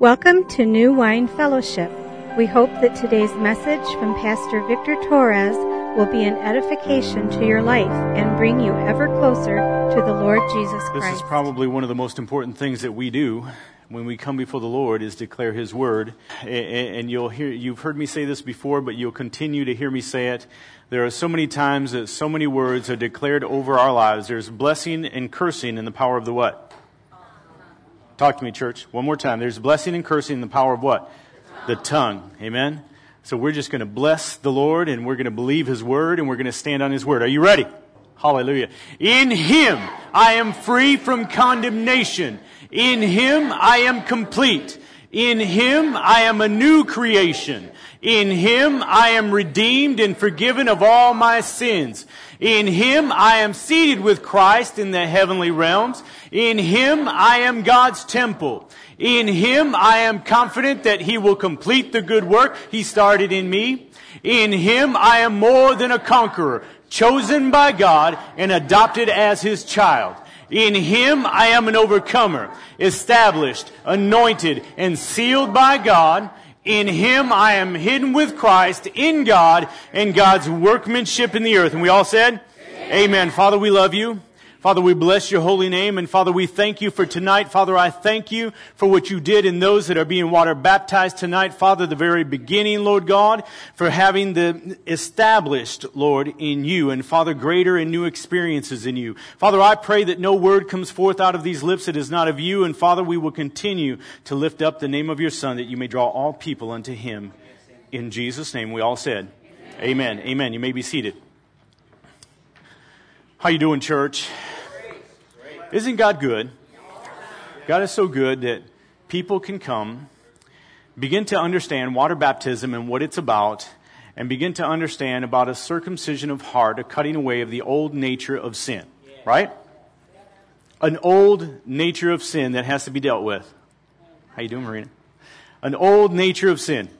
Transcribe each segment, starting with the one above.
Welcome to New Wine Fellowship. We hope that today's message from Pastor Victor Torres will be an edification to your life and bring you ever closer to the Lord Jesus Christ. This is probably one of the most important things that we do when we come before the Lord is declare His Word. And you'll hear, you've heard me say this before, but you'll continue to hear me say it. There are so many times that so many words are declared over our lives. There's blessing and cursing in the power of the what? Talk to me, church. One more time. There's blessing and cursing in the power of what? The tongue. Amen? So we're just going to bless the Lord and we're going to believe His Word and we're going to stand on His Word. Are you ready? Hallelujah. In Him I am free from condemnation. In Him I am complete. In Him I am a new creation. In Him I am redeemed and forgiven of all my sins. In Him I am seated with Christ in the heavenly realms. In Him I am God's temple. In Him I am confident that He will complete the good work He started in me. In Him I am more than a conqueror, chosen by God and adopted as His child. In Him I am an overcomer, established, anointed, and sealed by God. In him I am hidden with Christ in God and God's workmanship in the earth. And we all said, Amen. Amen. Father, we love you. Father, we bless your holy name. And Father, we thank you for tonight. Father, I thank you for what you did in those that are being water baptized tonight. Father, the very beginning, Lord God, for having the established, Lord, in you. And Father, greater and new experiences in you. Father, I pray that no word comes forth out of these lips that is not of you. And Father, we will continue to lift up the name of your Son that you may draw all people unto him. In Jesus' name, we all said, Amen. Amen. Amen. You may be seated. How you doing, church? Isn't God good? God is so good that people can come, begin to understand water baptism and what it's about, and begin to understand about a circumcision of heart, a cutting away of the old nature of sin. Right? An old nature of sin that has to be dealt with. How you doing, Marina? An old nature of sin.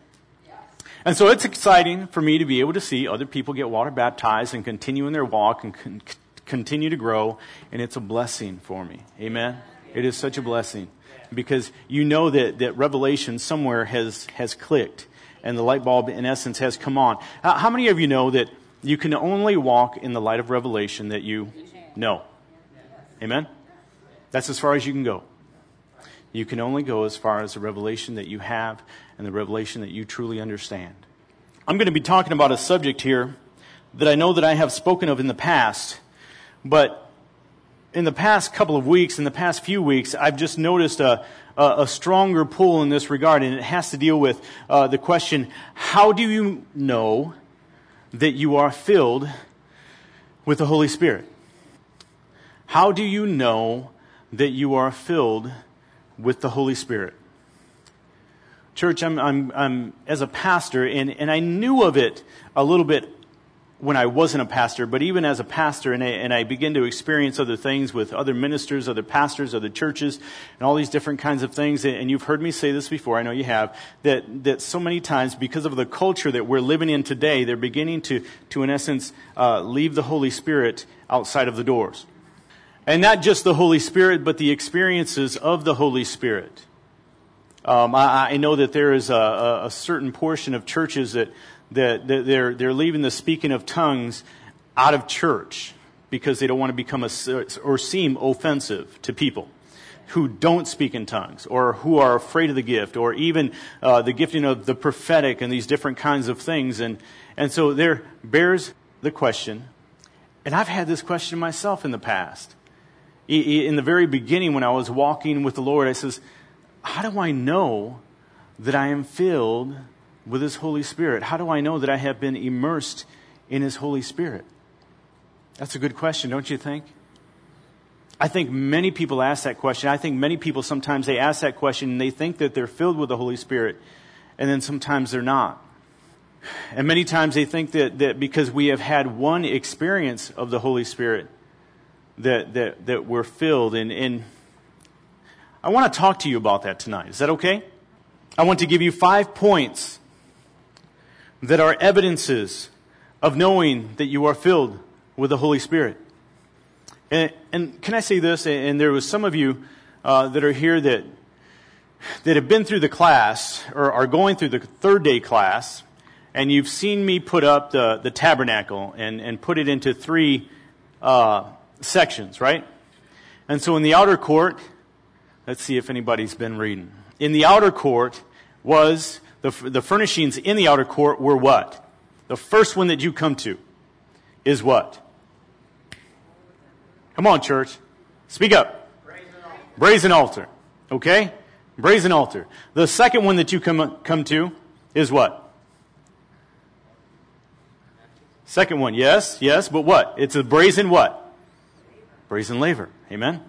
And so it's exciting for me to be able to see other people get water baptized and continue in their walk and continue to grow, and it's a blessing for me. Amen? It is such a blessing because you know that, that revelation somewhere has, has clicked and the light bulb, in essence, has come on. How, how many of you know that you can only walk in the light of revelation that you know? Amen? That's as far as you can go. You can only go as far as the revelation that you have and the revelation that you truly understand. I'm going to be talking about a subject here that I know that I have spoken of in the past, but in the past couple of weeks, in the past few weeks, I've just noticed a, a, a stronger pull in this regard, and it has to deal with uh, the question how do you know that you are filled with the Holy Spirit? How do you know that you are filled with the Holy Spirit? Church, I'm, I'm, I'm as a pastor, and, and I knew of it a little bit when I wasn't a pastor, but even as a pastor, and I, and I begin to experience other things with other ministers, other pastors, other churches, and all these different kinds of things. And you've heard me say this before, I know you have, that, that so many times, because of the culture that we're living in today, they're beginning to, to in essence, uh, leave the Holy Spirit outside of the doors. And not just the Holy Spirit, but the experiences of the Holy Spirit. Um, I, I, know that there is a, a certain portion of churches that that they're, they're leaving the speaking of tongues out of church because they don't want to become a, or seem offensive to people who don't speak in tongues or who are afraid of the gift or even uh, the gifting of the prophetic and these different kinds of things. And, and so there bears the question, and I've had this question myself in the past. In the very beginning, when I was walking with the Lord, I says, How do I know that I am filled with His Holy Spirit? How do I know that I have been immersed in His Holy Spirit? That's a good question, don't you think? I think many people ask that question. I think many people sometimes they ask that question and they think that they're filled with the Holy Spirit, and then sometimes they're not. And many times they think that, that because we have had one experience of the Holy Spirit, that, that, that we're filled. And, and I want to talk to you about that tonight. Is that okay? I want to give you five points that are evidences of knowing that you are filled with the Holy Spirit. And, and can I say this? And there was some of you uh, that are here that that have been through the class or are going through the third day class, and you've seen me put up the, the tabernacle and, and put it into three uh, sections, right? And so in the outer court, let's see if anybody's been reading. In the outer court was the, the furnishings in the outer court were what? The first one that you come to is what? Come on, church. Speak up. Brazen altar. Brazen altar. Okay? Brazen altar. The second one that you come, come to is what? Second one, yes, yes, but what? It's a brazen what? Brazen laver. Amen?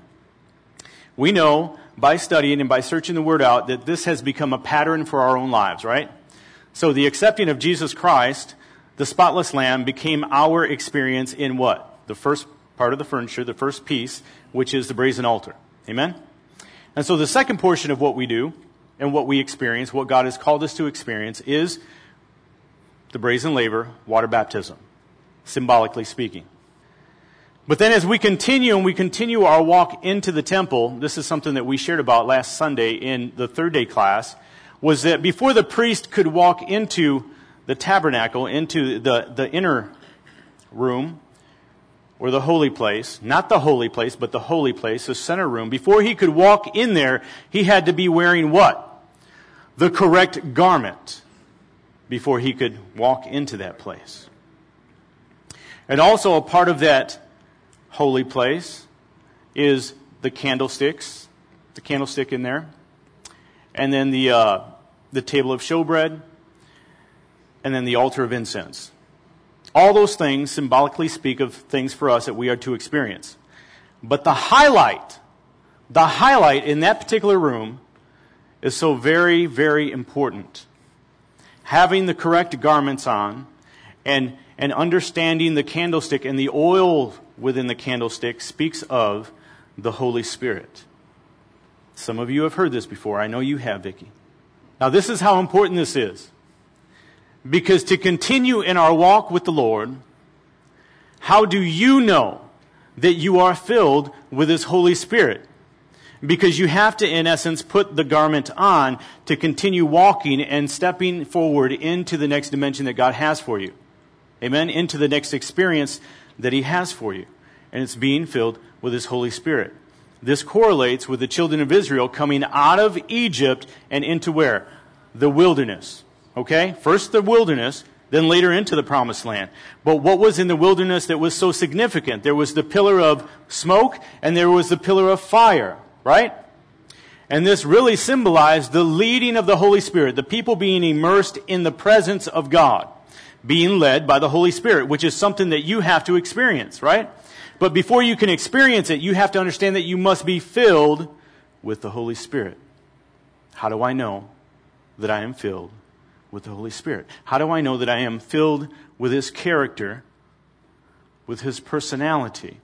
We know by studying and by searching the word out that this has become a pattern for our own lives, right? So the accepting of Jesus Christ, the spotless lamb, became our experience in what? The first part of the furniture, the first piece, which is the brazen altar. Amen? And so the second portion of what we do and what we experience, what God has called us to experience, is the brazen laver, water baptism symbolically speaking. But then as we continue and we continue our walk into the temple, this is something that we shared about last Sunday in the third day class, was that before the priest could walk into the tabernacle, into the, the inner room, or the holy place, not the holy place, but the holy place, the center room, before he could walk in there, he had to be wearing what? The correct garment before he could walk into that place. And also a part of that holy place is the candlesticks, the candlestick in there, and then the, uh, the table of showbread, and then the altar of incense. All those things symbolically speak of things for us that we are to experience. But the highlight, the highlight in that particular room is so very, very important. Having the correct garments on and and understanding the candlestick and the oil within the candlestick speaks of the Holy Spirit. Some of you have heard this before. I know you have, Vicki. Now, this is how important this is. Because to continue in our walk with the Lord, how do you know that you are filled with His Holy Spirit? Because you have to, in essence, put the garment on to continue walking and stepping forward into the next dimension that God has for you amen, into the next experience that He has for you. And it's being filled with His Holy Spirit. This correlates with the children of Israel coming out of Egypt and into where? The wilderness. Okay? First the wilderness, then later into the promised land. But what was in the wilderness that was so significant? There was the pillar of smoke and there was the pillar of fire, right? And this really symbolized the leading of the Holy Spirit, the people being immersed in the presence of God being led by the Holy Spirit, which is something that you have to experience, right? But before you can experience it, you have to understand that you must be filled with the Holy Spirit. How do I know that I am filled with the Holy Spirit? How do I know that I am filled with His character, with His personality?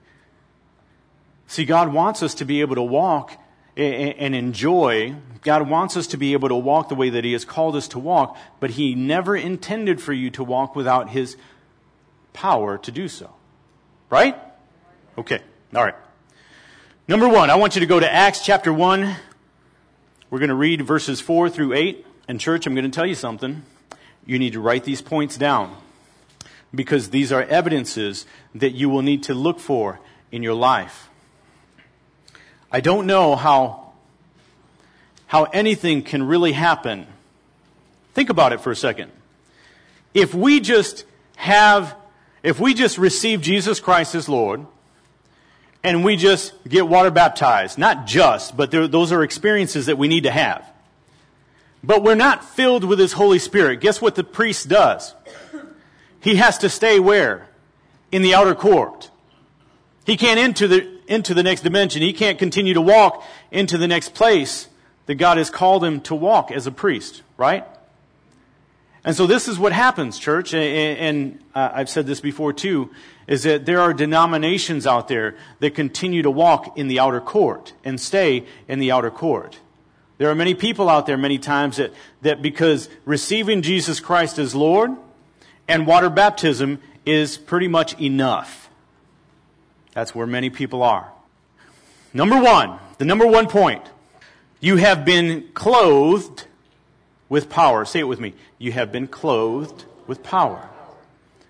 See, God wants us to be able to walk and enjoy. God wants us to be able to walk the way that He has called us to walk, but He never intended for you to walk without His power to do so. Right? Okay. All right. Number one, I want you to go to Acts chapter 1. We're going to read verses 4 through 8. And, church, I'm going to tell you something. You need to write these points down because these are evidences that you will need to look for in your life. I don't know how, how anything can really happen. Think about it for a second. If we just have, if we just receive Jesus Christ as Lord, and we just get water baptized, not just, but those are experiences that we need to have. But we're not filled with His Holy Spirit. Guess what the priest does? He has to stay where? In the outer court. He can't enter the, into the next dimension. He can't continue to walk into the next place that God has called him to walk as a priest, right? And so this is what happens, church, and uh, I've said this before too, is that there are denominations out there that continue to walk in the outer court and stay in the outer court. There are many people out there many times that, that because receiving Jesus Christ as Lord and water baptism is pretty much enough. That's where many people are. Number one, the number one point. You have been clothed with power. Say it with me. You have been clothed with power.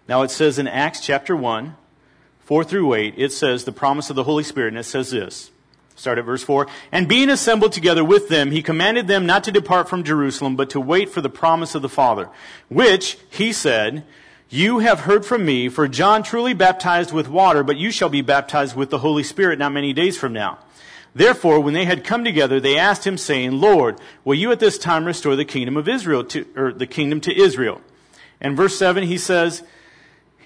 Now it says in Acts chapter 1, 4 through 8, it says the promise of the Holy Spirit, and it says this. Start at verse 4. And being assembled together with them, he commanded them not to depart from Jerusalem, but to wait for the promise of the Father, which, he said, you have heard from me, for John truly baptized with water, but you shall be baptized with the Holy Spirit not many days from now. Therefore, when they had come together, they asked him, saying, Lord, will you at this time restore the kingdom of Israel to, or the kingdom to Israel? And verse 7, he says,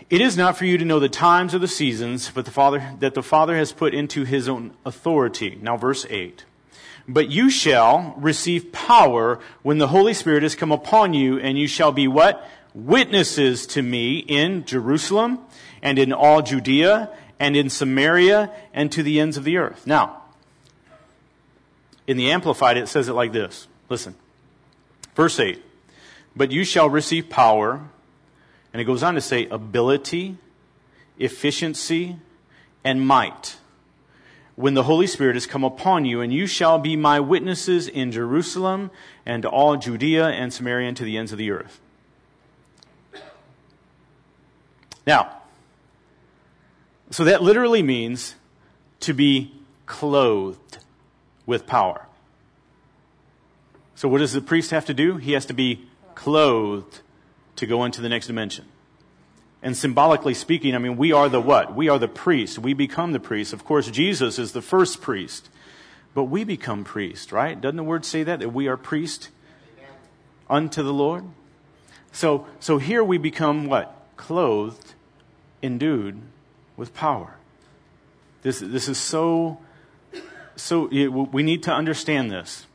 it is not for you to know the times or the seasons, but the Father, that the Father has put into his own authority. Now verse 8. But you shall receive power when the Holy Spirit has come upon you, and you shall be what? Witnesses to me in Jerusalem, and in all Judea, and in Samaria, and to the ends of the earth. Now, in the Amplified, it says it like this. Listen. Verse 8. But you shall receive power and it goes on to say ability, efficiency, and might. When the Holy Spirit has come upon you, and you shall be my witnesses in Jerusalem and all Judea and Samaria and to the ends of the earth. Now, so that literally means to be clothed with power. So, what does the priest have to do? He has to be clothed to go into the next dimension. And symbolically speaking, I mean, we are the what? We are the priest. We become the priest. Of course, Jesus is the first priest. But we become priest, right? Doesn't the word say that? That we are priest unto the Lord? So, so here we become what? Clothed, endued with power. This, this is so, so, we need to understand this.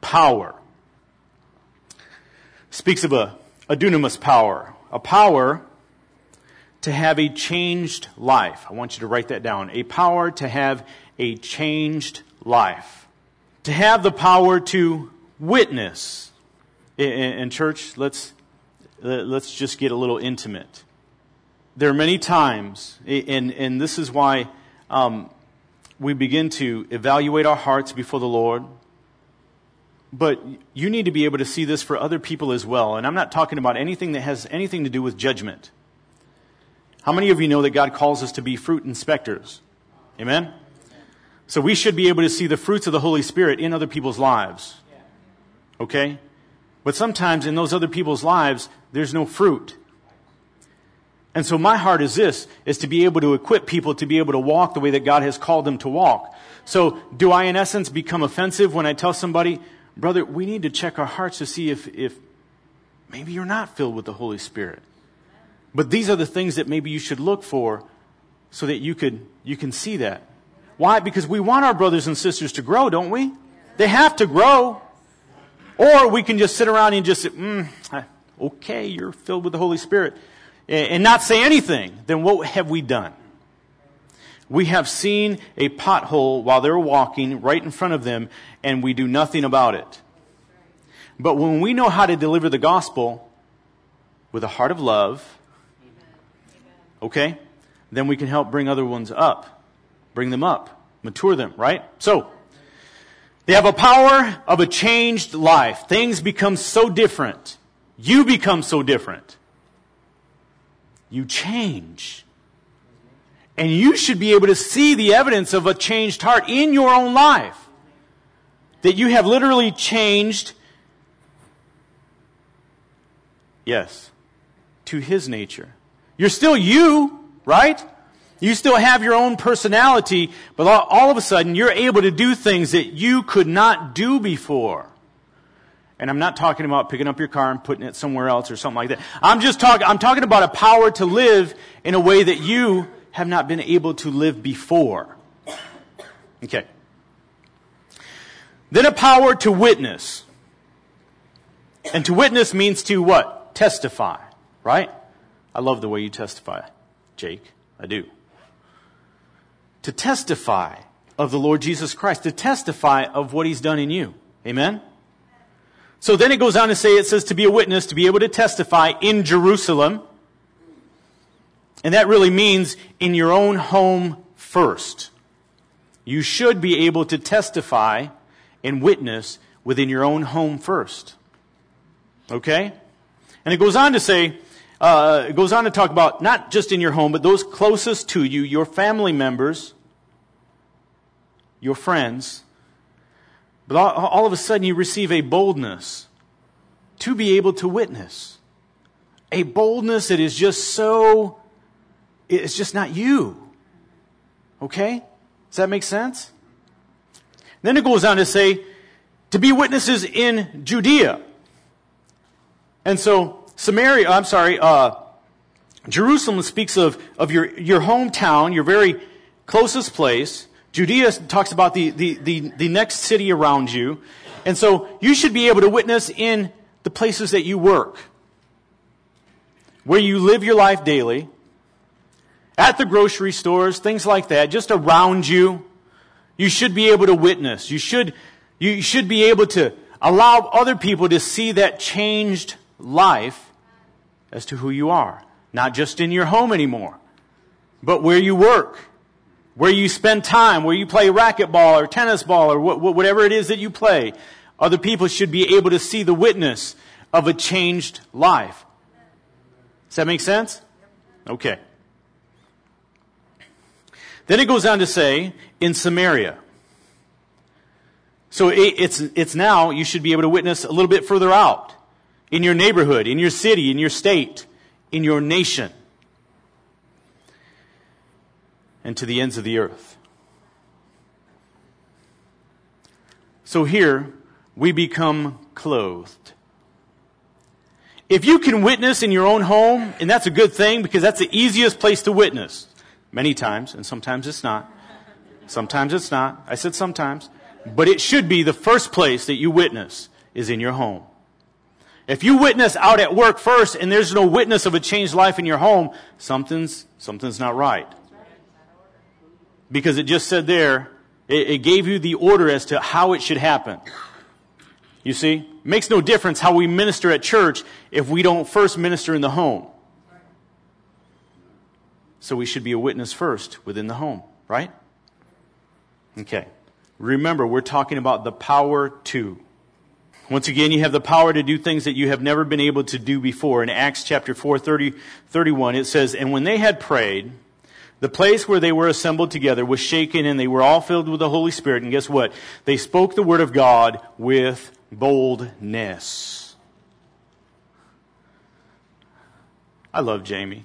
Power speaks of a a dunamis power, a power to have a changed life. I want you to write that down. A power to have a changed life. To have the power to witness. In, church, let's, let's just get a little intimate. There are many times, and, and this is why um, we begin to evaluate our hearts before the Lord but you need to be able to see this for other people as well. And I'm not talking about anything that has anything to do with judgment. How many of you know that God calls us to be fruit inspectors? Amen? So we should be able to see the fruits of the Holy Spirit in other people's lives. Okay? But sometimes in those other people's lives, there's no fruit. And so my heart is this, is to be able to equip people to be able to walk the way that God has called them to walk. So do I in essence become offensive when I tell somebody, brother, we need to check our hearts to see if, if maybe you're not filled with the Holy Spirit. But these are the things that maybe you should look for so that you could, you can see that. Why? Because we want our brothers and sisters to grow, don't we? They have to grow. Or we can just sit around and just say, mm, okay, you're filled with the Holy Spirit, and not say anything. Then what have we done? We have seen a pothole while they're walking right in front of them, and we do nothing about it. But when we know how to deliver the gospel with a heart of love, okay, then we can help bring other ones up, bring them up, mature them, right? So, they have a power of a changed life. Things become so different. You become so different. You change. And you should be able to see the evidence of a changed heart in your own life. That you have literally changed, yes, to His nature. You're still you, right? You still have your own personality, but all of a sudden you're able to do things that you could not do before. And I'm not talking about picking up your car and putting it somewhere else or something like that. I'm just talking, I'm talking about a power to live in a way that you have not been able to live before. Okay. Then a power to witness. And to witness means to what? Testify, right? I love the way you testify, Jake. I do. To testify of the Lord Jesus Christ, to testify of what he's done in you. Amen? So then it goes on to say, it says to be a witness, to be able to testify in Jerusalem. And that really means in your own home first. You should be able to testify and witness within your own home first. Okay? And it goes on to say, uh, it goes on to talk about not just in your home, but those closest to you, your family members, your friends. But all, of a sudden you receive a boldness to be able to witness. A boldness that is just so, it's just not you. Okay? Does that make sense? Then it goes on to say, to be witnesses in Judea. And so, Samaria, I'm sorry, uh, Jerusalem speaks of, of your, your hometown, your very closest place. Judea talks about the, the, the, the next city around you. And so you should be able to witness in the places that you work, where you live your life daily, at the grocery stores, things like that, just around you. You should be able to witness. You should, you should be able to allow other people to see that changed life as to who you are. Not just in your home anymore, but where you work, where you spend time, where you play racquetball or tennis ball or whatever it is that you play. Other people should be able to see the witness of a changed life. Does that make sense? Okay. Then it goes on to say, in Samaria. So it's, it's now, you should be able to witness a little bit further out. In your neighborhood, in your city, in your state, in your nation. And to the ends of the earth. So here, we become clothed. If you can witness in your own home, and that's a good thing because that's the easiest place to witness. Many times, and sometimes it's not. Sometimes it's not. I said sometimes. But it should be the first place that you witness is in your home. If you witness out at work first and there's no witness of a changed life in your home, something's, something's not right. Because it just said there, it, it gave you the order as to how it should happen. You see? It makes no difference how we minister at church if we don't first minister in the home. So we should be a witness first within the home, right? Okay. Remember, we're talking about the power to. Once again, you have the power to do things that you have never been able to do before. In Acts chapter 4, 30, 31, it says, And when they had prayed, the place where they were assembled together was shaken and they were all filled with the Holy Spirit. And guess what? They spoke the word of God with boldness. I love Jamie.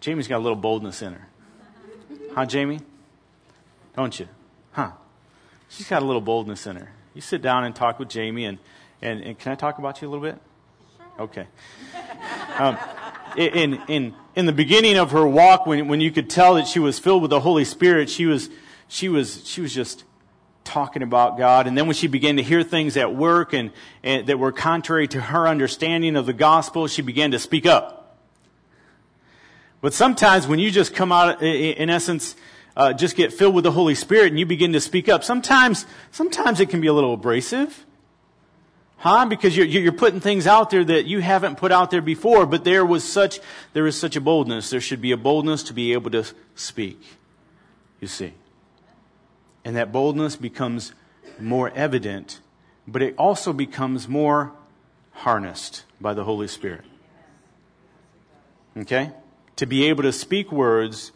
Jamie's got a little boldness in her. Huh, Jamie? Don't you? Huh? She's got a little boldness in her. You sit down and talk with Jamie, and, and, and can I talk about you a little bit? Okay. Um, in, in, in the beginning of her walk, when, when you could tell that she was filled with the Holy Spirit, she was, she was, she was just talking about God. And then when she began to hear things at work and, and that were contrary to her understanding of the gospel, she began to speak up. But sometimes when you just come out, in essence, uh, just get filled with the Holy Spirit and you begin to speak up, sometimes, sometimes it can be a little abrasive. Huh? Because you're, you're putting things out there that you haven't put out there before, but there was such, there is such a boldness. There should be a boldness to be able to speak. You see. And that boldness becomes more evident, but it also becomes more harnessed by the Holy Spirit. Okay? to be able to speak words,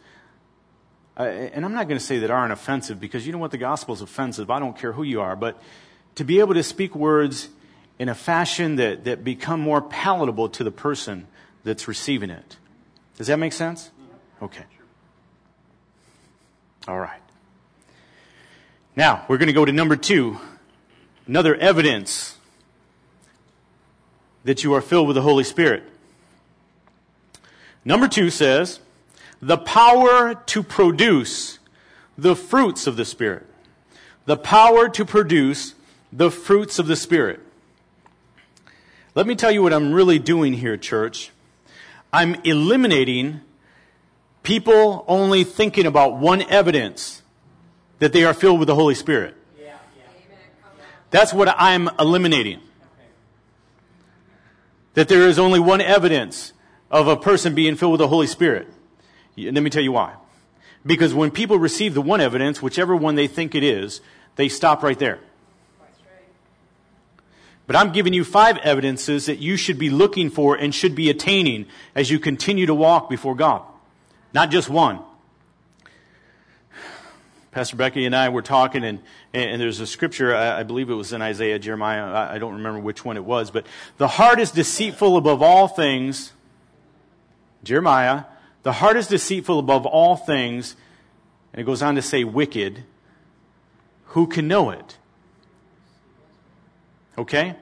uh, and I'm not going to say that aren't offensive because you know what? The gospel is offensive. I don't care who you are, but to be able to speak words in a fashion that, that become more palatable to the person that's receiving it. Does that make sense? Okay. All right. Now, we're going to go to number two. Another evidence that you are filled with the Holy Spirit. Number two says, the power to produce the fruits of the Spirit. The power to produce the fruits of the Spirit. Let me tell you what I'm really doing here, church. I'm eliminating people only thinking about one evidence that they are filled with the Holy Spirit. That's what I'm eliminating. That there is only one evidence of a person being filled with the Holy Spirit. Let me tell you why. Because when people receive the one evidence, whichever one they think it is, they stop right there. But I'm giving you five evidences that you should be looking for and should be attaining as you continue to walk before God. Not just one. Pastor Becky and I were talking, and, and there's a scripture, I, I believe it was in Isaiah, Jeremiah, I, I don't remember which one it was, but the heart is deceitful above all things. Jeremiah, the heart is deceitful above all things, and it goes on to say wicked. Who can know it? Okay?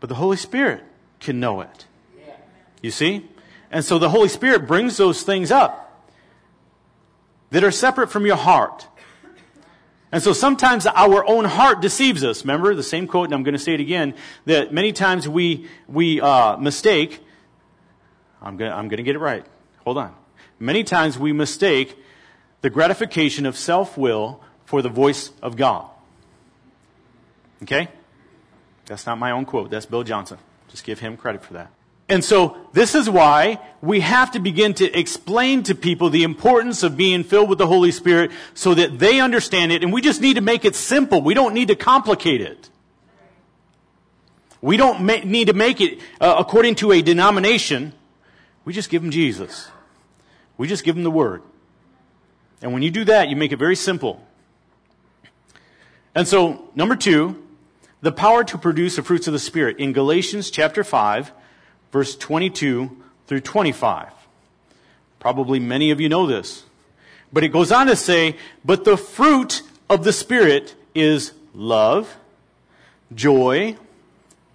But the Holy Spirit can know it. You see? And so the Holy Spirit brings those things up that are separate from your heart. And so sometimes our own heart deceives us. Remember the same quote, and I'm going to say it again, that many times we, we uh, mistake. I'm going, I'm going to get it right. Hold on. Many times we mistake the gratification of self will for the voice of God. Okay? That's not my own quote. That's Bill Johnson. Just give him credit for that. And so this is why we have to begin to explain to people the importance of being filled with the Holy Spirit so that they understand it. And we just need to make it simple. We don't need to complicate it. We don't ma- need to make it uh, according to a denomination. We just give them Jesus. We just give them the Word. And when you do that, you make it very simple. And so, number two, the power to produce the fruits of the Spirit. In Galatians chapter 5, verse 22 through 25. Probably many of you know this. But it goes on to say, but the fruit of the Spirit is love, joy,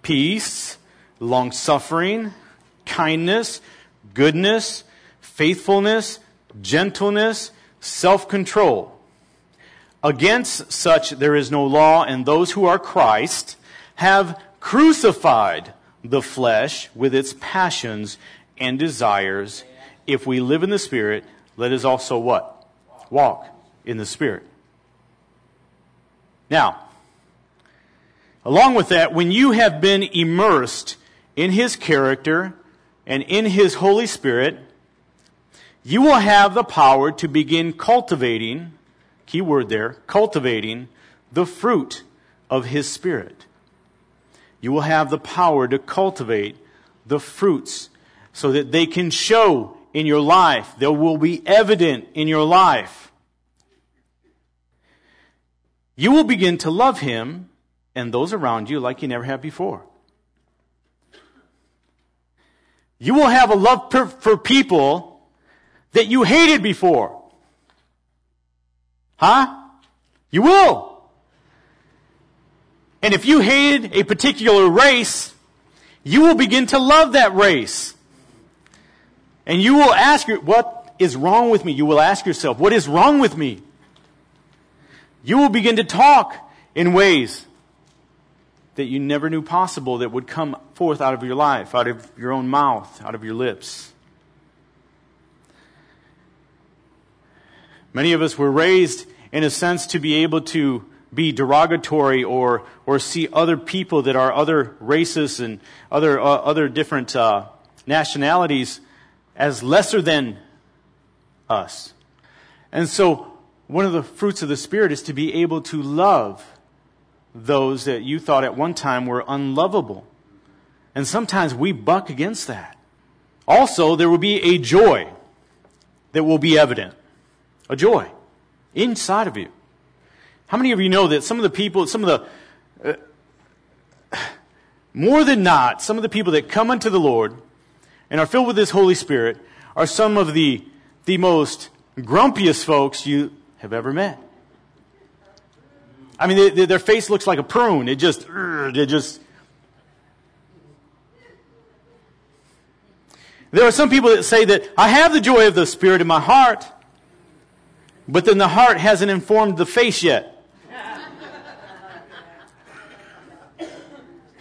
peace, long suffering, kindness, goodness, faithfulness, gentleness, self control. Against such there is no law, and those who are Christ have crucified the flesh with its passions and desires. If we live in the Spirit, let us also what? Walk in the Spirit. Now, along with that, when you have been immersed in His character and in His Holy Spirit, you will have the power to begin cultivating key word there, cultivating the fruit of His Spirit. You will have the power to cultivate the fruits so that they can show in your life. They will be evident in your life. You will begin to love Him and those around you like you never have before. You will have a love for people that you hated before. Huh? You will. And if you hated a particular race, you will begin to love that race. And you will ask, what is wrong with me? You will ask yourself, what is wrong with me? You will begin to talk in ways that you never knew possible that would come forth out of your life, out of your own mouth, out of your lips. Many of us were raised in a sense to be able to be derogatory or, or see other people that are other races and other, uh, other different uh, nationalities as lesser than us. And so, one of the fruits of the Spirit is to be able to love those that you thought at one time were unlovable. And sometimes we buck against that. Also, there will be a joy that will be evident a joy inside of you. How many of you know that some of the people, some of the, uh, more than not, some of the people that come unto the Lord and are filled with this Holy Spirit are some of the, the most grumpiest folks you have ever met. I mean, they, they, their face looks like a prune. It just, it just. There are some people that say that I have the joy of the Spirit in my heart, but then the heart hasn't informed the face yet.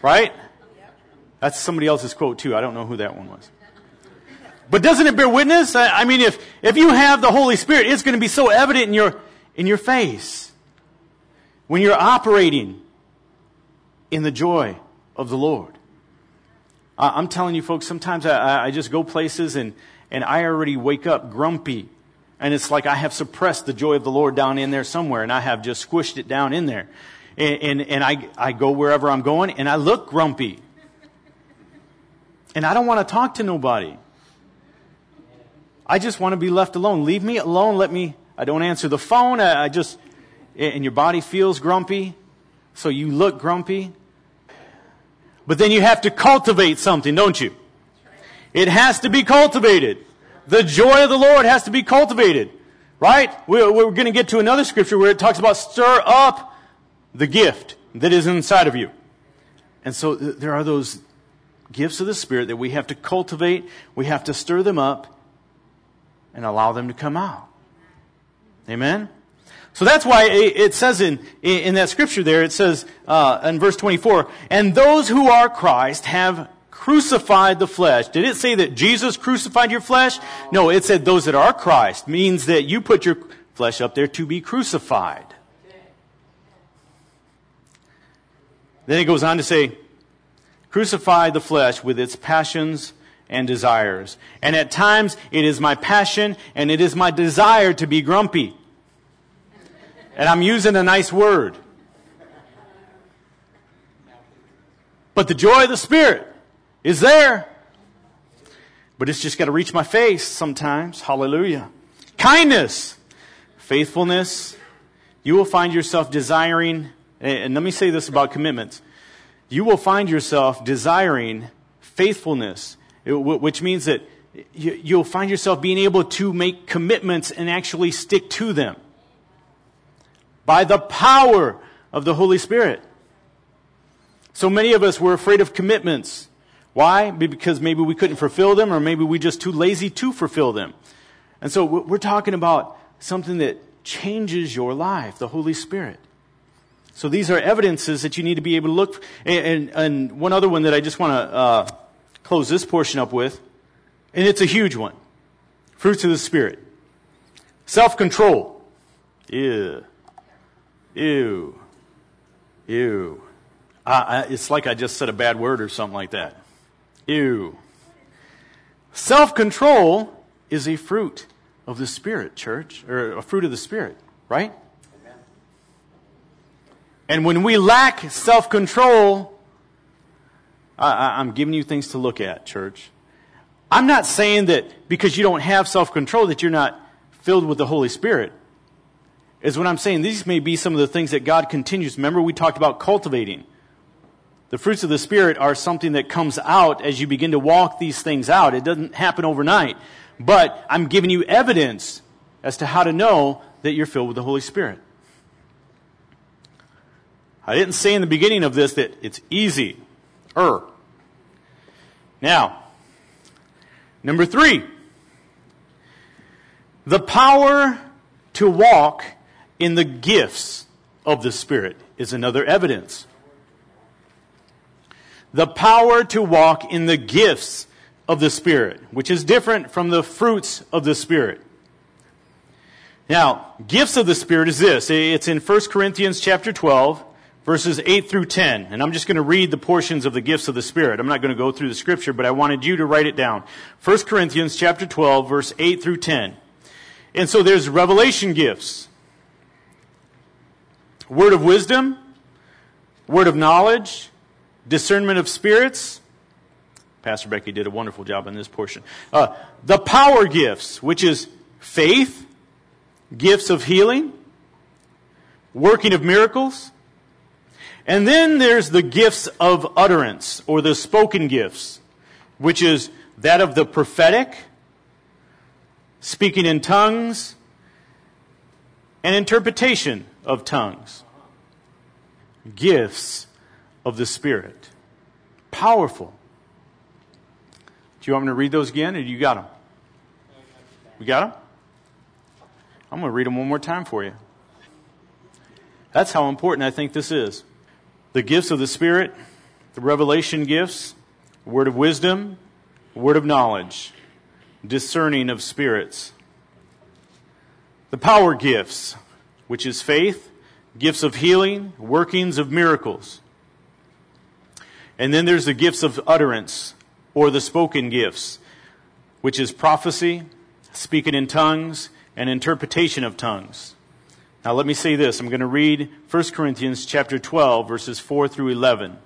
Right? That's somebody else's quote too. I don't know who that one was. But doesn't it bear witness? I mean, if, if you have the Holy Spirit, it's going to be so evident in your, in your face. When you're operating in the joy of the Lord. I'm telling you folks, sometimes I, I just go places and, and I already wake up grumpy and it's like I have suppressed the joy of the Lord down in there somewhere, and I have just squished it down in there. and, and, and I, I go wherever I'm going and I look grumpy. And I don't want to talk to nobody. I just want to be left alone. Leave me alone. Let me, I don't answer the phone. I, I just, and your body feels grumpy. So you look grumpy. But then you have to cultivate something, don't you? It has to be cultivated. The joy of the Lord has to be cultivated. Right? We're, we're going to get to another scripture where it talks about stir up the gift that is inside of you. And so there are those gifts of the Spirit that we have to cultivate. We have to stir them up and allow them to come out. Amen? So that's why it says in, in that scripture there, it says uh, in verse 24, and those who are Christ have crucified the flesh. Did it say that Jesus crucified your flesh? No, it said those that are Christ means that you put your flesh up there to be crucified. Then it goes on to say, crucify the flesh with its passions and desires. And at times it is my passion and it is my desire to be grumpy. And I'm using a nice word. But the joy of the Spirit is there. But it's just got to reach my face sometimes. Hallelujah. Kindness, faithfulness. You will find yourself desiring, and let me say this about commitments. You will find yourself desiring faithfulness, which means that you'll find yourself being able to make commitments and actually stick to them by the power of the Holy Spirit. So many of us were afraid of commitments. Why? Because maybe we couldn't fulfill them or maybe we just too lazy to fulfill them. And so we're talking about something that changes your life, the Holy Spirit. So these are evidences that you need to be able to look. And, and, and one other one that I just want to uh, close this portion up with, and it's a huge one. Fruits of the Spirit. Self-control. Ew. Ew. I, it's like I just said a bad word or something like that. Ew. Self control is a fruit of the Spirit, church, or a fruit of the Spirit, right? Amen. And when we lack self control, I, I'm giving you things to look at, church. I'm not saying that because you don't have self control that you're not filled with the Holy Spirit is what I'm saying. These may be some of the things that God continues. Remember, we talked about cultivating. The fruits of the Spirit are something that comes out as you begin to walk these things out. It doesn't happen overnight. But I'm giving you evidence as to how to know that you're filled with the Holy Spirit. I didn't say in the beginning of this that it's easy. Er. Now, number three. The power to walk in the gifts of the Spirit is another evidence. The power to walk in the gifts of the Spirit, which is different from the fruits of the Spirit. Now, gifts of the Spirit is this. It's in 1 Corinthians chapter 12, verses 8 through 10. And I'm just going to read the portions of the gifts of the Spirit. I'm not going to go through the scripture, but I wanted you to write it down. 1 Corinthians chapter 12, verse 8 through 10. And so there's revelation gifts word of wisdom, word of knowledge, discernment of spirits. Pastor Becky did a wonderful job in this portion. Uh, the power gifts, which is faith, gifts of healing, working of miracles. And then there's the gifts of utterance, or the spoken gifts, which is that of the prophetic, speaking in tongues, and interpretation of tongues. Gifts of the Spirit. Powerful. Do you want me to read those again, or you got them? We got them? I'm going to read them one more time for you. That's how important I think this is. The gifts of the Spirit, the revelation gifts, word of wisdom, word of knowledge, discerning of spirits. The power gifts, which is faith, gifts of healing, workings of miracles. And then there's the gifts of utterance, or the spoken gifts, which is prophecy, speaking in tongues, and interpretation of tongues. Now let me say this. I'm going to read 1 Corinthians chapter 12 verses 4 through 11.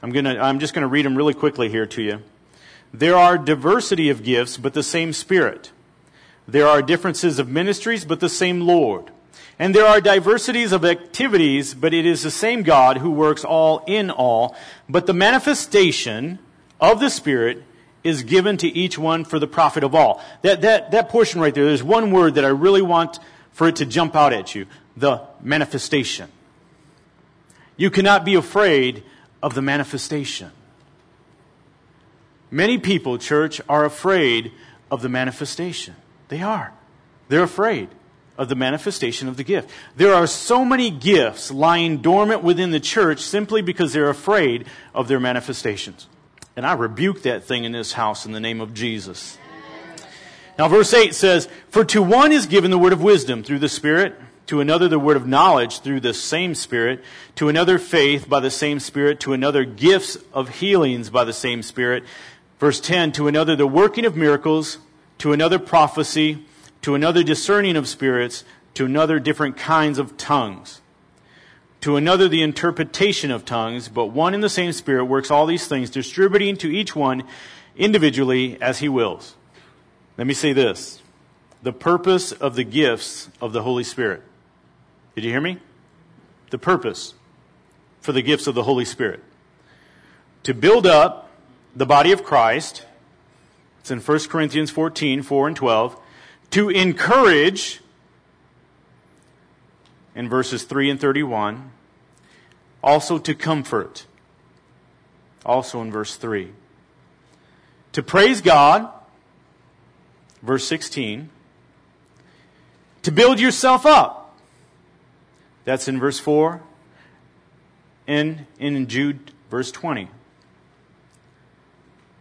I'm going to, I'm just going to read them really quickly here to you. There are diversity of gifts, but the same Spirit. There are differences of ministries, but the same Lord. And there are diversities of activities, but it is the same God who works all in all. But the manifestation of the Spirit is given to each one for the profit of all. That, that, that portion right there, there's one word that I really want for it to jump out at you. The manifestation. You cannot be afraid of the manifestation. Many people, church, are afraid of the manifestation. They are. They're afraid of the manifestation of the gift. There are so many gifts lying dormant within the church simply because they're afraid of their manifestations. And I rebuke that thing in this house in the name of Jesus. Now, verse 8 says, For to one is given the word of wisdom through the Spirit to another the word of knowledge through the same Spirit, to another faith by the same Spirit, to another gifts of healings by the same Spirit. Verse 10, to another the working of miracles, to another prophecy, to another discerning of spirits, to another different kinds of tongues, to another the interpretation of tongues, but one and the same Spirit works all these things, distributing to each one individually as he wills. Let me say this the purpose of the gifts of the Holy Spirit. Did you hear me? The purpose for the gifts of the Holy Spirit. To build up the body of Christ. It's in 1 Corinthians 14, 4 and 12. To encourage, in verses 3 and 31. Also to comfort, also in verse 3. To praise God, verse 16. To build yourself up, that's in verse 4. And in Jude, verse 20.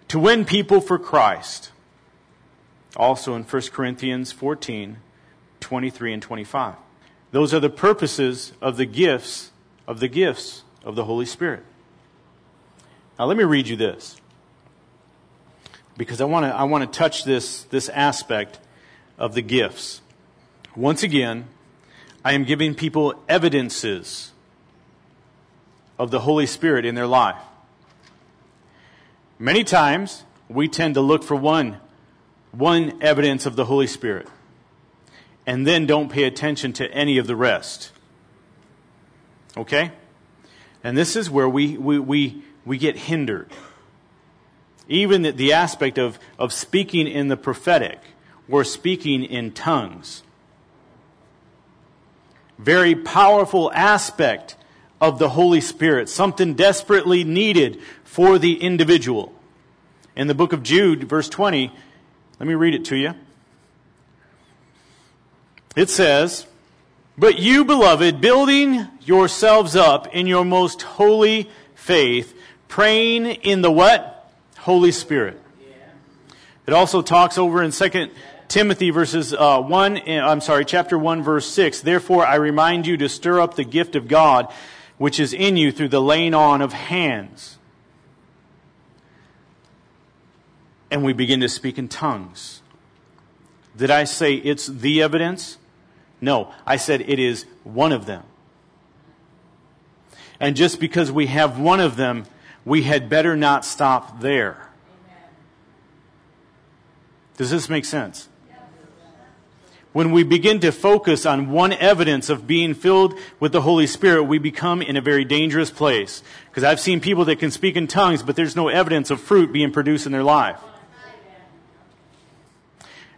To win people for Christ. Also in 1 Corinthians 14, 23 and 25. Those are the purposes of the gifts, of the gifts of the Holy Spirit. Now let me read you this. Because I want to, I want to touch this, this aspect of the gifts. Once again, I am giving people evidences of the Holy Spirit in their life. Many times, we tend to look for one, one evidence of the Holy Spirit and then don't pay attention to any of the rest. Okay? And this is where we, we, we, we get hindered. Even the, the aspect of, of speaking in the prophetic or speaking in tongues very powerful aspect of the Holy Spirit, something desperately needed for the individual. In the book of Jude, verse 20, let me read it to you. It says, But you, beloved, building yourselves up in your most holy faith, praying in the what? Holy Spirit. It also talks over in Second Timothy verses uh, 1, uh, I'm sorry, chapter 1 verse 6. Therefore I remind you to stir up the gift of God which is in you through the laying on of hands. And we begin to speak in tongues. Did I say it's the evidence? No, I said it is one of them. And just because we have one of them, we had better not stop there. Does this make sense? When we begin to focus on one evidence of being filled with the Holy Spirit, we become in a very dangerous place. Because I've seen people that can speak in tongues, but there's no evidence of fruit being produced in their life.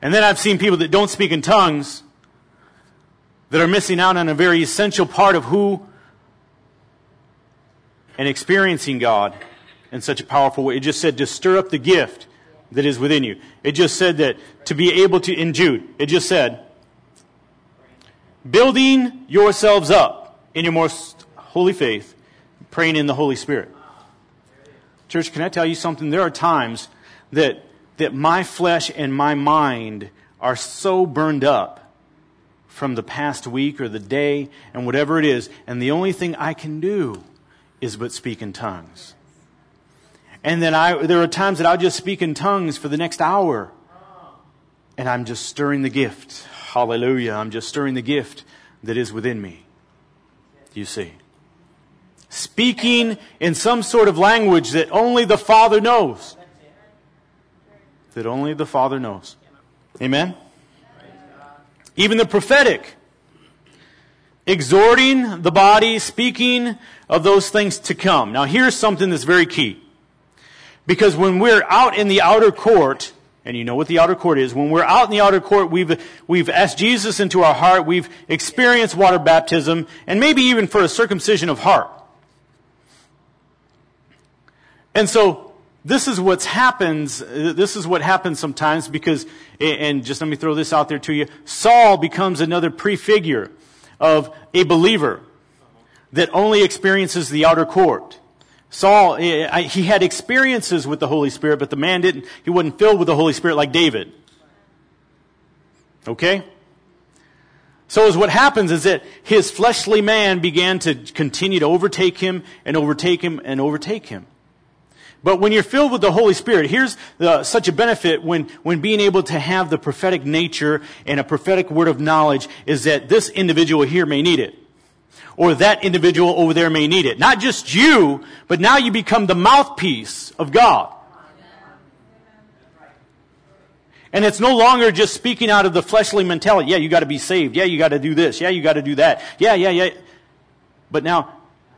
And then I've seen people that don't speak in tongues that are missing out on a very essential part of who and experiencing God in such a powerful way. It just said to stir up the gift that is within you. It just said that to be able to, in Jude, it just said, building yourselves up in your most holy faith, praying in the Holy Spirit. Church, can I tell you something? There are times that, that my flesh and my mind are so burned up from the past week or the day and whatever it is, and the only thing I can do is but speak in tongues. And then I, there are times that I'll just speak in tongues for the next hour. And I'm just stirring the gift. Hallelujah. I'm just stirring the gift that is within me. You see. Speaking in some sort of language that only the Father knows. That only the Father knows. Amen? Even the prophetic. Exhorting the body, speaking of those things to come. Now here's something that's very key. Because when we're out in the outer court, and you know what the outer court is, when we're out in the outer court, we've, we've asked Jesus into our heart, we've experienced water baptism, and maybe even for a circumcision of heart. And so, this is what's happens, this is what happens sometimes because, and just let me throw this out there to you, Saul becomes another prefigure of a believer that only experiences the outer court. Saul, eh, he had experiences with the Holy Spirit, but the man didn't, he wasn't filled with the Holy Spirit like David. Okay? So as what happens is that his fleshly man began to continue to overtake him and overtake him and overtake him. But when you're filled with the Holy Spirit, here's the, such a benefit when, when being able to have the prophetic nature and a prophetic word of knowledge is that this individual here may need it or that individual over there may need it. Not just you, but now you become the mouthpiece of God. And it's no longer just speaking out of the fleshly mentality. Yeah, you gotta be saved. Yeah, you gotta do this. Yeah, you gotta do that. Yeah, yeah, yeah. But now,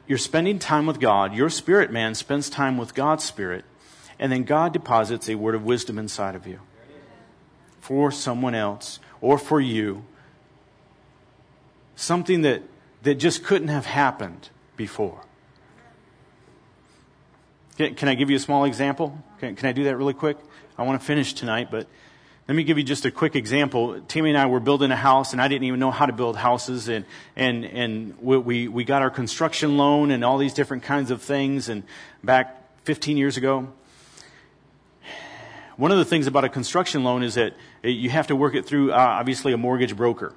you're spending time with God. Your spirit man spends time with God's spirit. And then God deposits a word of wisdom inside of you. For someone else or for you. Something that that just couldn't have happened before. Can, I give you a small example? Can, can I do that really quick? I want to finish tonight, but let me give you just a quick example. Tammy and I were building a house, and I didn't even know how to build houses, and and and we we got our construction loan and all these different kinds of things. And back 15 years ago, one of the things about a construction loan is that you have to work it through uh, obviously a mortgage broker.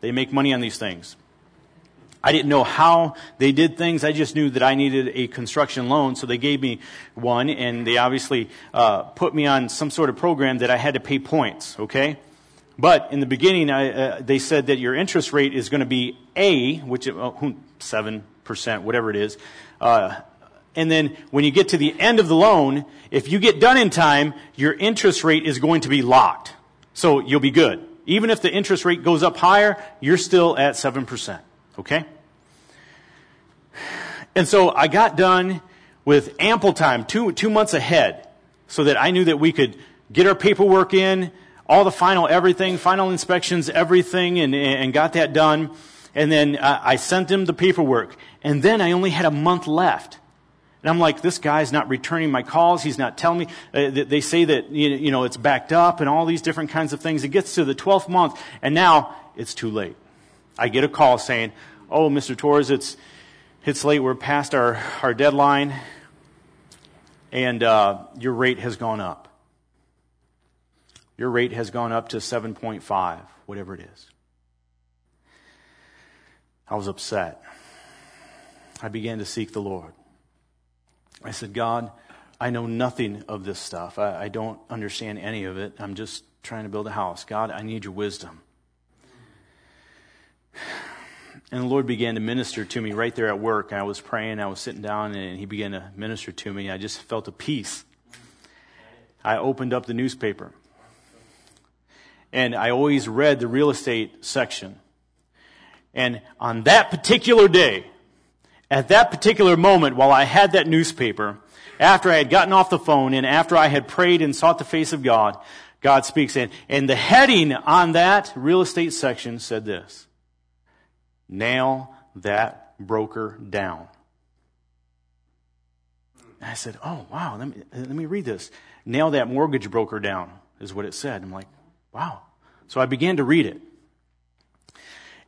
They make money on these things. I didn't know how they did things. I just knew that I needed a construction loan, so they gave me one, and they obviously uh, put me on some sort of program that I had to pay points. Okay, but in the beginning, I, uh, they said that your interest rate is going to be A, which uh, seven percent, whatever it is. Uh, and then when you get to the end of the loan, if you get done in time, your interest rate is going to be locked. So you'll be good. Even if the interest rate goes up higher, you're still at 7%. Okay? And so I got done with ample time, two, two months ahead, so that I knew that we could get our paperwork in, all the final everything, final inspections, everything, and, and got that done. And then I sent him the paperwork. And then I only had a month left. And I'm like, this guy's not returning my calls. He's not telling me. Uh, they say that, you know, it's backed up and all these different kinds of things. It gets to the 12th month, and now it's too late. I get a call saying, oh, Mr. Torres, it's, it's late. We're past our, our deadline, and uh, your rate has gone up. Your rate has gone up to 7.5, whatever it is. I was upset. I began to seek the Lord. I said, God, I know nothing of this stuff. I, I, don't understand any of it. I'm just trying to build a house. God, I need your wisdom. And the Lord began to minister to me right there at work. I was praying, I was sitting down, and He began to minister to me. I just felt a peace. I opened up the newspaper. And I always read the real estate section. And on that particular day, at that particular moment, while I had that newspaper, after I had gotten off the phone and after I had prayed and sought the face of God, God speaks And, And the heading on that real estate section said this Nail that broker down. I said, Oh, wow, let me, let me read this. Nail that mortgage broker down, is what it said. I'm like, Wow. So I began to read it.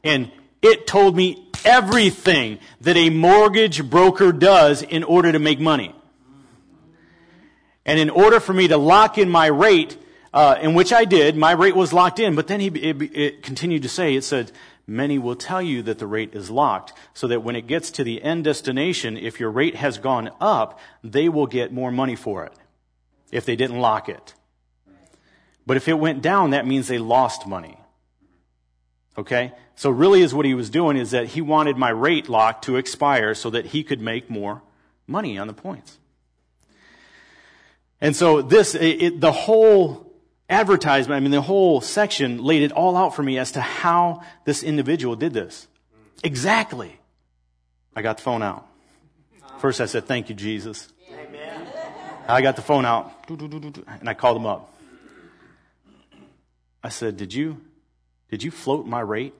And it told me everything that a mortgage broker does in order to make money. And in order for me to lock in my rate, uh, in which I did, my rate was locked in, but then he, it, it continued to say, it said, many will tell you that the rate is locked so that when it gets to the end destination, if your rate has gone up, they will get more money for it if they didn't lock it. But if it went down, that means they lost money. Okay? So really is what he was doing is that he wanted my rate lock to expire so that he could make more money on the points. And so this, it, the whole advertisement, I mean, the whole section laid it all out for me as to how this individual did this. Exactly. I got the phone out. First I said, thank you, Jesus. Amen. I got the phone out and I called him up. I said, did you, did you float my rate?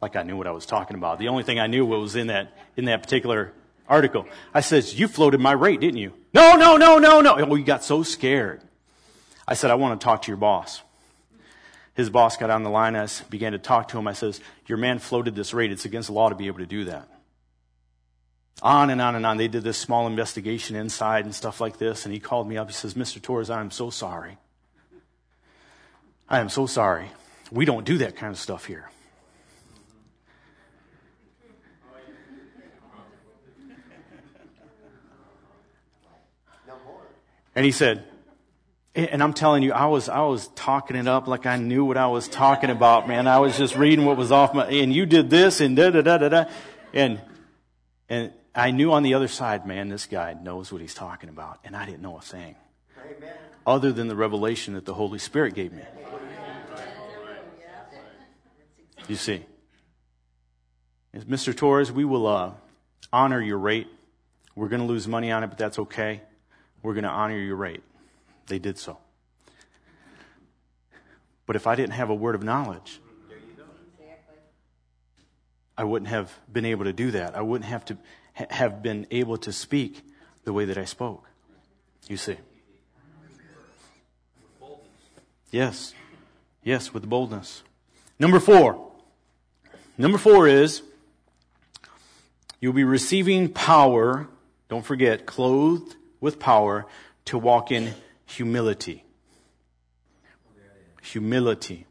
Like I knew what I was talking about. The only thing I knew was in that, in that particular article. I says, you floated my rate, didn't you? No, no, no, no, no. Oh, you got so scared. I said, I want to talk to your boss. His boss got on the line. I began to talk to him. I says, your man floated this rate. It's against the law to be able to do that. On and on and on. They did this small investigation inside and stuff like this. And he called me up. He says, Mr. Torres, I am so sorry. I am so sorry. We don't do that kind of stuff here. And he said, and I'm telling you, I was, I was talking it up like I knew what I was talking about, man. I was just reading what was off my, and you did this and da da da da da. And, and I knew on the other side, man, this guy knows what he's talking about. And I didn't know a thing. Amen. Other than the revelation that the Holy Spirit gave me. You see. Mr. Torres, we will, uh, honor your rate. We're going to lose money on it, but that's okay. We're going to honor your rate. They did so. But if I didn't have a word of knowledge, I wouldn't have been able to do that. I wouldn't have to ha- have been able to speak the way that I spoke. You see. Yes. Yes, with boldness. Number four. Number four is you'll be receiving power, don't forget, clothed with power to walk in humility. Humility.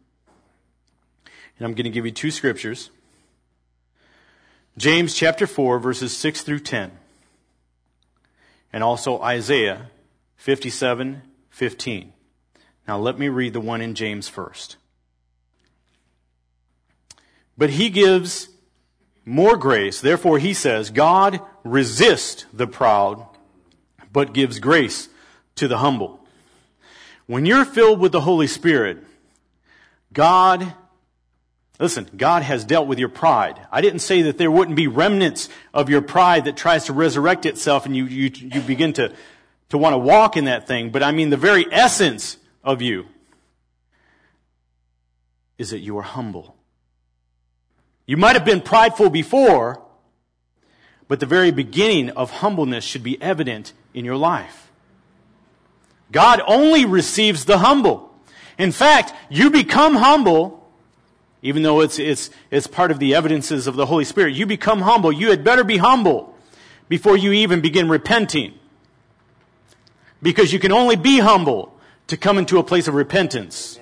And I'm going to give you two scriptures. James chapter 4 verses 6 through 10. And also Isaiah 57, 15. Now let me read the one in James first. But he gives more grace. Therefore he says, God resists the proud, but gives grace to the humble. When you're filled with the Holy Spirit, God, listen, God has dealt with your pride. I didn't say that there wouldn't be remnants of your pride that tries to resurrect itself and you, you, you begin to, to want to walk in that thing, but I mean the very essence of you is that you are humble. You might have been prideful before, but the very beginning of humbleness should be evident in your life. God only receives the humble. In fact, you become humble, even though it's, it's, it's part of the evidences of the Holy Spirit. You become humble. You had better be humble before you even begin repenting. Because you can only be humble to come into a place of repentance.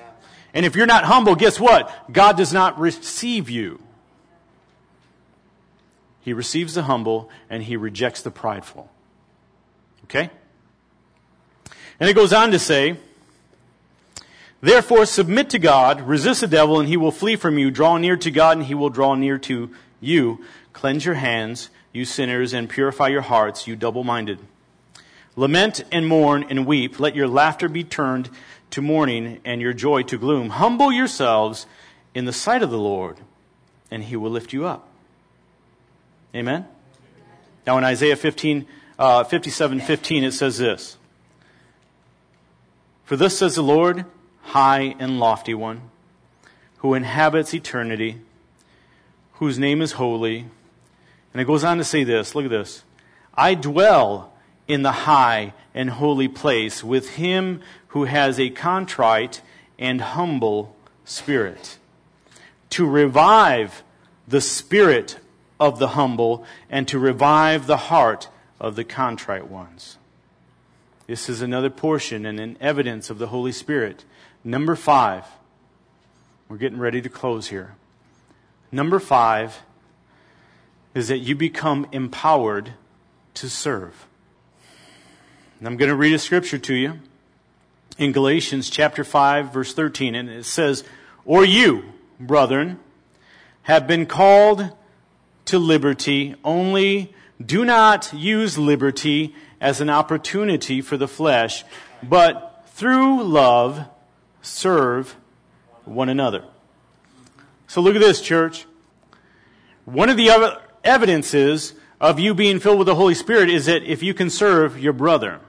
And if you're not humble, guess what? God does not receive you. He receives the humble and he rejects the prideful. Okay? And it goes on to say, Therefore submit to God, resist the devil, and he will flee from you. Draw near to God, and he will draw near to you. Cleanse your hands, you sinners, and purify your hearts, you double minded. Lament and mourn and weep. Let your laughter be turned to mourning and your joy to gloom. Humble yourselves in the sight of the Lord, and he will lift you up. Amen? Now in Isaiah 15, uh, 57, 15, it says this. For thus says the Lord, high and lofty one, who inhabits eternity, whose name is holy. And it goes on to say this look at this. I dwell in the high and holy place with him who has a contrite and humble spirit, to revive the spirit of the humble and to revive the heart of the contrite ones. This is another portion and an evidence of the Holy Spirit. Number five. We're getting ready to close here. Number five is that you become empowered to serve. And I'm going to read a scripture to you in Galatians chapter 5 verse 13 and it says, or you, brethren, have been called to liberty, only do not use liberty as an opportunity for the flesh, but through love serve one another. So look at this, church. One of the evidences of you being filled with the Holy Spirit is that if you can serve your brother,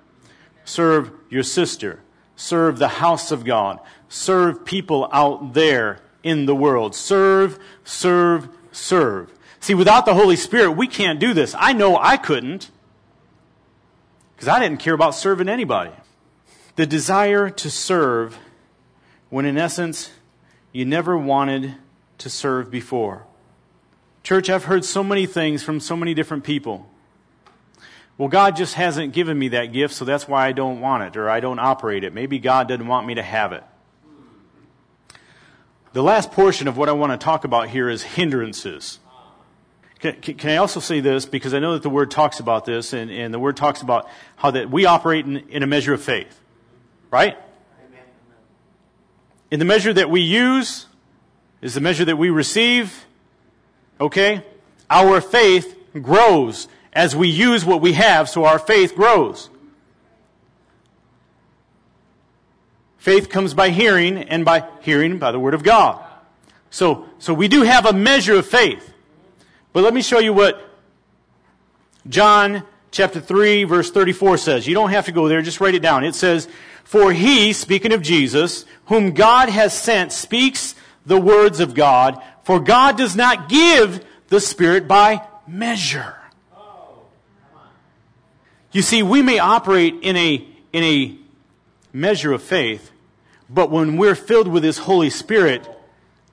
serve your sister, serve the house of God, serve people out there in the world, serve, serve, serve. See, without the Holy Spirit, we can't do this. I know I couldn't because I didn't care about serving anybody. The desire to serve when in essence you never wanted to serve before. Church, I've heard so many things from so many different people. Well, God just hasn't given me that gift, so that's why I don't want it or I don't operate it. Maybe God doesn't want me to have it. The last portion of what I want to talk about here is hindrances. Can, can I also say this? Because I know that the Word talks about this, and, and the Word talks about how that we operate in, in a measure of faith. Right? In the measure that we use is the measure that we receive. Okay? Our faith grows as we use what we have, so our faith grows. Faith comes by hearing, and by hearing by the Word of God. So, so we do have a measure of faith. But let me show you what John chapter 3 verse 34 says. You don't have to go there, just write it down. It says, For he, speaking of Jesus, whom God has sent, speaks the words of God, for God does not give the Spirit by measure. You see, we may operate in a, in a measure of faith, but when we're filled with His Holy Spirit,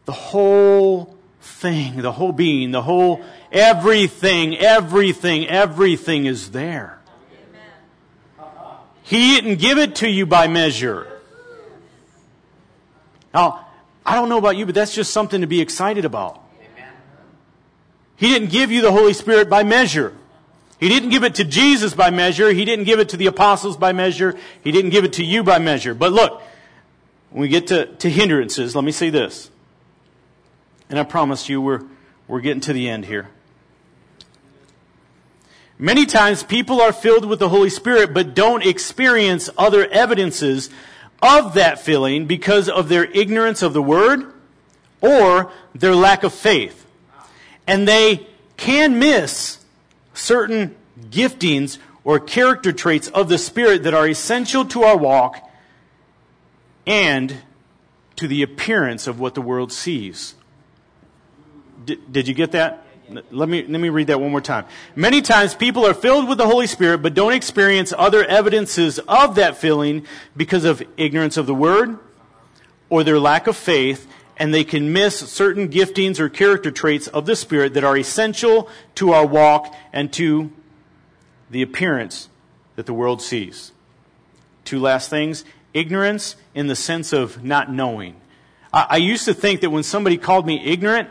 the whole thing, the whole being, the whole everything, everything, everything is there. He didn't give it to you by measure. Now, I don't know about you, but that's just something to be excited about. He didn't give you the Holy Spirit by measure. He didn't give it to Jesus by measure. He didn't give it to the apostles by measure. He didn't give it to you by measure. But look, when we get to, to hindrances, let me say this. And I promise you, we're, we're getting to the end here. Many times people are filled with the Holy Spirit but don't experience other evidences of that filling because of their ignorance of the Word or their lack of faith. And they can miss certain giftings or character traits of the Spirit that are essential to our walk and to the appearance of what the world sees. Did, you get that? Let me, let me read that one more time. Many times people are filled with the Holy Spirit but don't experience other evidences of that filling because of ignorance of the Word or their lack of faith, and they can miss certain giftings or character traits of the Spirit that are essential to our walk and to the appearance that the world sees. Two last things. Ignorance in the sense of not knowing. I, I used to think that when somebody called me ignorant,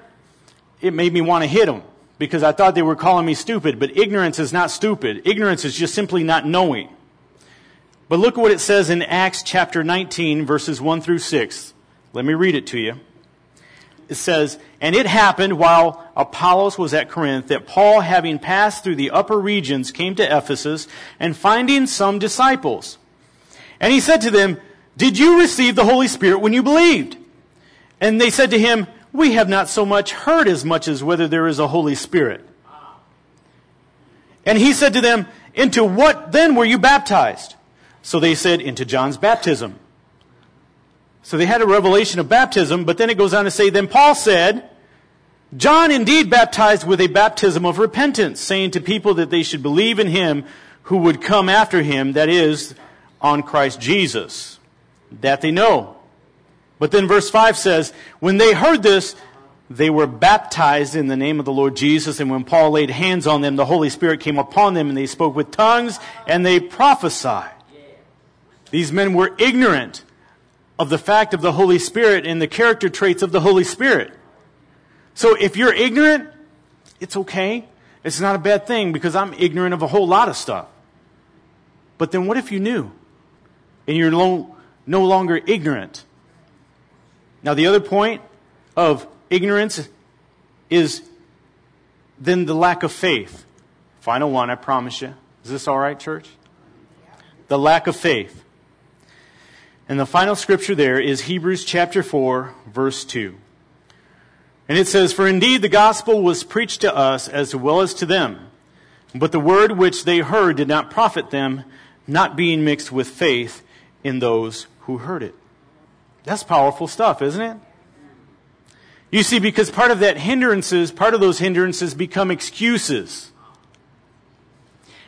it made me want to hit them because I thought they were calling me stupid. But ignorance is not stupid. Ignorance is just simply not knowing. But look at what it says in Acts chapter 19, verses 1 through 6. Let me read it to you. It says, And it happened while Apollos was at Corinth that Paul, having passed through the upper regions, came to Ephesus and finding some disciples. And he said to them, Did you receive the Holy Spirit when you believed? And they said to him, we have not so much heard as much as whether there is a Holy Spirit. And he said to them, Into what then were you baptized? So they said, Into John's baptism. So they had a revelation of baptism, but then it goes on to say, Then Paul said, John indeed baptized with a baptism of repentance, saying to people that they should believe in him who would come after him, that is, on Christ Jesus. That they know. But then verse 5 says, When they heard this, they were baptized in the name of the Lord Jesus. And when Paul laid hands on them, the Holy Spirit came upon them and they spoke with tongues and they prophesied. These men were ignorant of the fact of the Holy Spirit and the character traits of the Holy Spirit. So if you're ignorant, it's okay. It's not a bad thing because I'm ignorant of a whole lot of stuff. But then what if you knew? And you're no, longer ignorant? Now, the other point of ignorance is then the lack of faith. Final one, I promise you. Is this all right, church? The lack of faith. And the final scripture there is Hebrews chapter 4, verse 2. And it says, For indeed the gospel was preached to us as well as to them. But the word which they heard did not profit them, not being mixed with faith in those who heard it. That's powerful stuff, isn't it? You see, because part of that hindrances, part of those hindrances become excuses.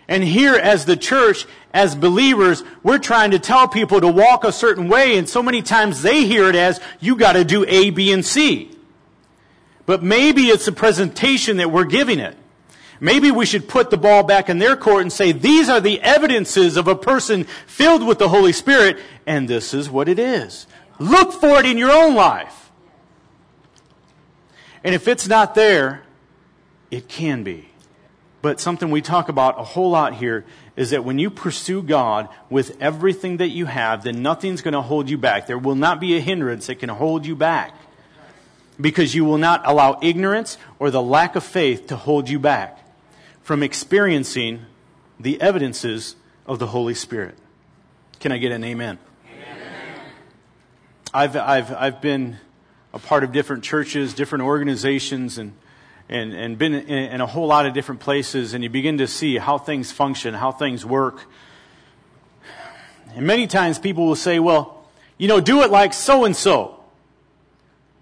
And here, as the church, as believers, we're trying to tell people to walk a certain way, and so many times they hear it as, you gotta do A, B, and C. But maybe it's a presentation that we're giving it. Maybe we should put the ball back in their court and say, these are the evidences of a person filled with the Holy Spirit, and this is what it is. Look for it in your own life. And if it's not there, it can be. But something we talk about a whole lot here is that when you pursue God with everything that you have, then nothing's going to hold you back. There will not be a hindrance that can hold you back. Because you will not allow ignorance or the lack of faith to hold you back from experiencing the evidences of the Holy Spirit. Can I get an amen? I've, I've, I've been a part of different churches, different organizations, and, and, and been in, in a whole lot of different places, and you begin to see how things function, how things work. And many times people will say, well, you know, do it like so and so.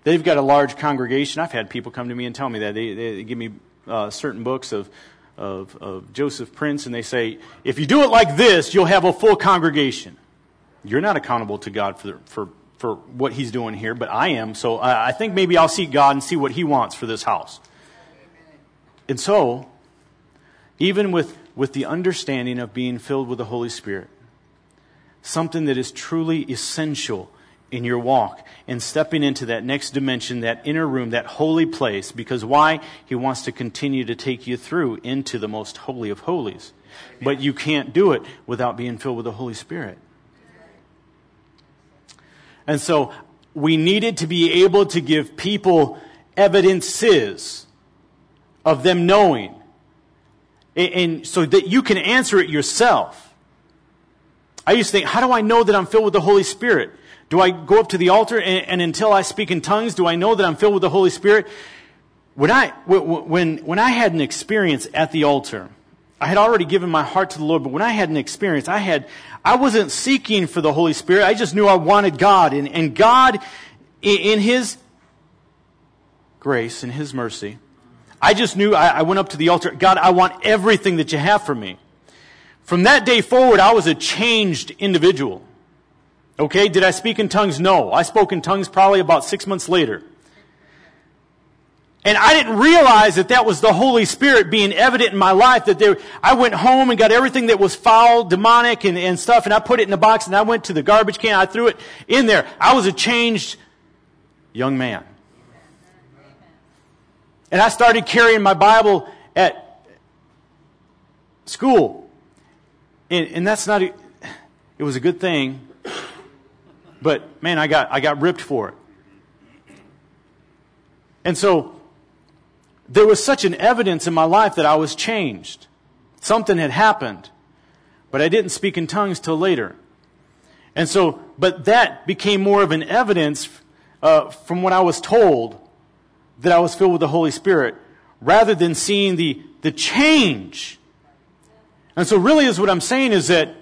They've got a large congregation. I've had people come to me and tell me that. They, they give me uh, certain books of of, of Joseph Prince, and they say, if you do it like this, you'll have a full congregation. You're not accountable to God for, for, for what He's doing here, but I am. So I, think maybe I'll seek God and see what He wants for this house. And so, even with, with the understanding of being filled with the Holy Spirit, something that is truly essential in your walk and stepping into that next dimension, that inner room, that holy place. Because why? He wants to continue to take you through into the most holy of holies. But you can't do it without being filled with the Holy Spirit. And so we needed to be able to give people evidences of them knowing. And so that you can answer it yourself. I used to think, how do I know that I'm filled with the Holy Spirit? Do I go up to the altar and, and, until I speak in tongues, do I know that I'm filled with the Holy Spirit? When I, when, when I had an experience at the altar, I had already given my heart to the Lord, but when I had an experience, I had, I wasn't seeking for the Holy Spirit. I just knew I wanted God. And, and God, in His grace and His mercy, I just knew I, I went up to the altar. God, I want everything that you have for me. From that day forward, I was a changed individual. Okay, did I speak in tongues? No. I spoke in tongues probably about six months later. And I didn't realize that that was the Holy Spirit being evident in my life. That there, I went home and got everything that was foul, demonic, and, and stuff, and I put it in a box, and I went to the garbage can. I threw it in there. I was a changed young man. And I started carrying my Bible at school. And, and that's not, a, it was a good thing but man, I got, I got ripped for it. And so there was such an evidence in my life that I was changed. Something had happened, but I didn't speak in tongues till later. And so, but that became more of an evidence uh, from what I was told that I was filled with the Holy Spirit rather than seeing the, the change. And so really is what I'm saying is that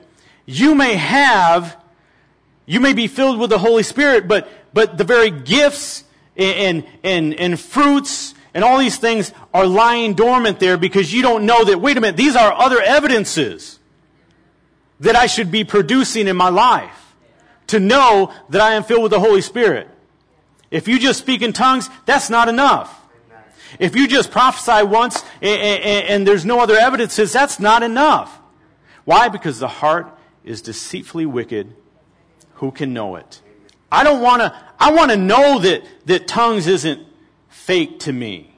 you may have you may be filled with the Holy Spirit, but, but the very gifts and, and, and fruits and all these things are lying dormant there because you don't know that, wait a minute, these are other evidences that I should be producing in my life to know that I am filled with the Holy Spirit. If you just speak in tongues, that's not enough. If you just prophesy once and, and, and there's no other evidences, that's not enough. Why? Because the heart is deceitfully wicked who can know it? I don't want to, I want to know that, that tongues isn't fake to me.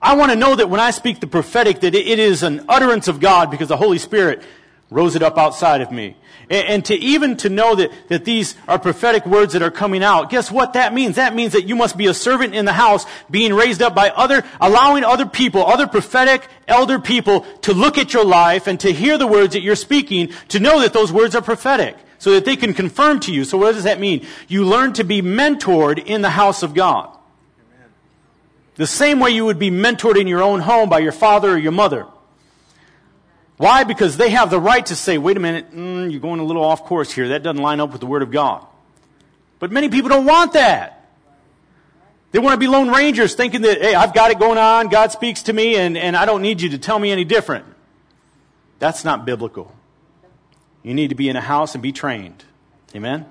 I want to know that when I speak the prophetic that it is an utterance of God because the Holy Spirit rose it up outside of me. And, to even to know that, that these are prophetic words that are coming out, guess what that means? That means that you must be a servant in the house, being raised up by other, allowing other people, other prophetic elder people to look at your life and to hear the words that you're speaking, to know that those words are prophetic, so that they can confirm to you. So what does that mean? You learn to be mentored in the house of God. The same way you would be mentored in your own home by your father or your mother. Why? Because they have the right to say, wait a minute, mm, you're going a little off course here. That doesn't line up with the Word of God. But many people don't want that. They want to be lone rangers thinking that, hey, I've got it going on, God speaks to me, and, and I don't need you to tell me any different. That's not biblical. You need to be in a house and be trained. Amen?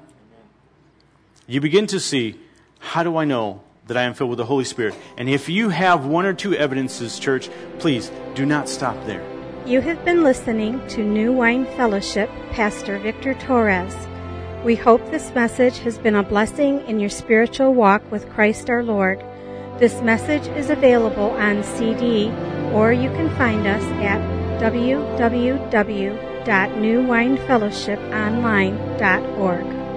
You begin to see, how do I know that I am filled with the Holy Spirit? And if you have one or two evidences, church, please do not stop there. You have been listening to New Wine Fellowship, Pastor Victor Torres. We hope this message has been a blessing in your spiritual walk with Christ our Lord. This message is available on CD, or you can find us at www.newwinefellowshiponline.org.